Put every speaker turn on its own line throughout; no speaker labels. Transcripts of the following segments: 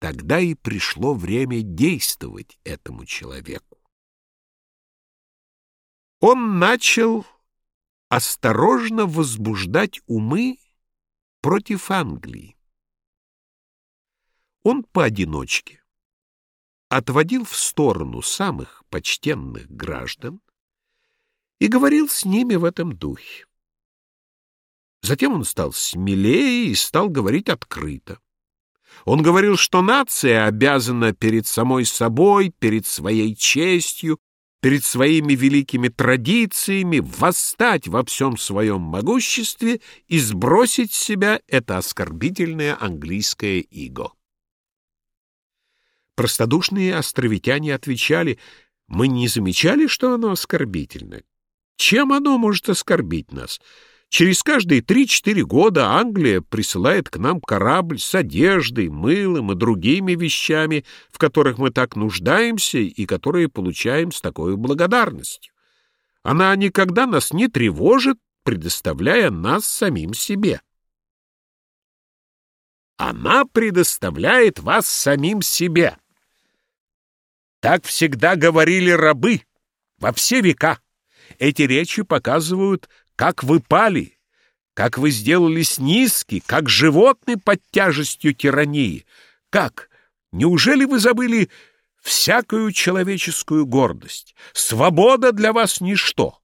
Тогда и пришло время действовать этому человеку. Он начал осторожно возбуждать умы против Англии. Он поодиночке отводил в сторону самых почтенных граждан и говорил с ними в этом духе. Затем он стал смелее и стал говорить открыто. Он говорил, что нация обязана перед самой собой, перед своей честью, перед своими великими традициями восстать во всем своем могуществе и сбросить с себя это оскорбительное английское иго. Простодушные островитяне отвечали, мы не замечали, что оно оскорбительно. Чем оно может оскорбить нас? Через каждые три-четыре года Англия присылает к нам корабль с одеждой, мылом и другими вещами, в которых мы так нуждаемся и которые получаем с такой благодарностью. Она никогда нас не тревожит, предоставляя нас самим себе. Она предоставляет вас самим себе. Так всегда говорили рабы во все века. Эти речи показывают, как вы пали, как вы сделались низки, как животные под тяжестью тирании. Как? Неужели вы забыли всякую человеческую гордость? Свобода для вас ничто.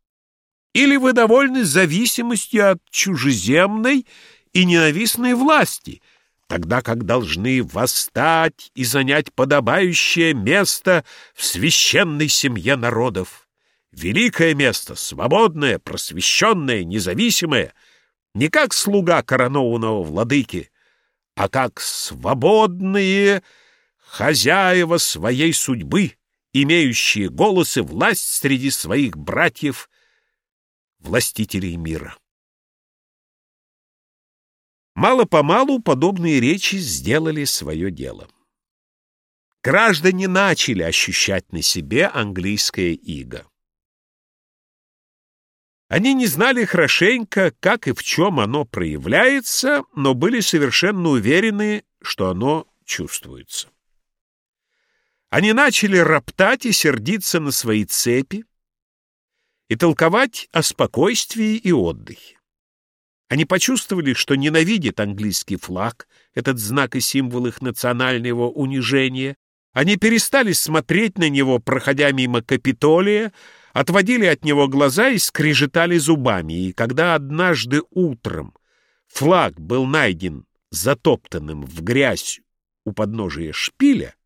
Или вы довольны зависимостью от чужеземной и ненавистной власти, тогда как должны восстать и занять подобающее место в священной семье народов? Великое место, свободное, просвещенное, независимое, не как слуга коронованного владыки, а как свободные хозяева своей судьбы, имеющие голос и власть среди своих братьев, властителей мира. Мало-помалу подобные речи сделали свое дело. Граждане начали ощущать на себе английское иго. Они не знали хорошенько, как и в чем оно проявляется, но были совершенно уверены, что оно чувствуется. Они начали роптать и сердиться на свои цепи и толковать о спокойствии и отдыхе. Они почувствовали, что ненавидят английский флаг, этот знак и символ их национального унижения. Они перестали смотреть на него, проходя мимо Капитолия, отводили от него глаза и скрежетали зубами, и когда однажды утром флаг был найден затоптанным в грязь у подножия шпиля,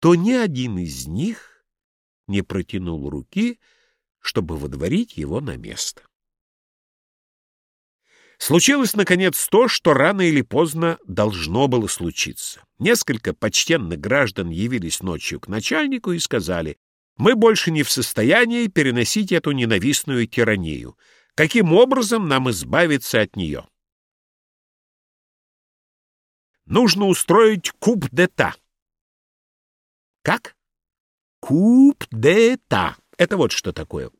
то ни один из них не протянул руки, чтобы водворить его на место. Случилось, наконец, то, что рано или поздно должно было случиться. Несколько почтенных граждан явились ночью к начальнику и сказали, мы больше не в состоянии переносить эту ненавистную тиранию. Каким образом нам избавиться от нее? Нужно устроить куб дета. Как? Куб дета. Это вот что такое.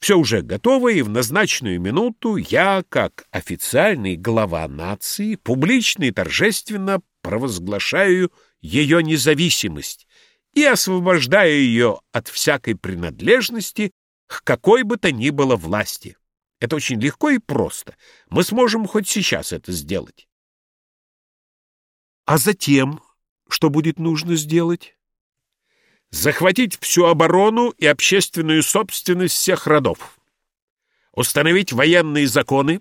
Все уже готово, и в назначенную минуту я, как официальный глава нации, публично и торжественно провозглашаю ее независимость и освобождая ее от всякой принадлежности к какой бы то ни было власти. Это очень легко и просто. Мы сможем хоть сейчас это сделать. А затем что будет нужно сделать? Захватить всю оборону и общественную собственность всех родов. Установить военные законы,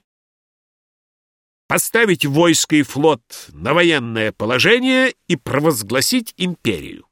поставить войско и флот на военное положение и провозгласить империю.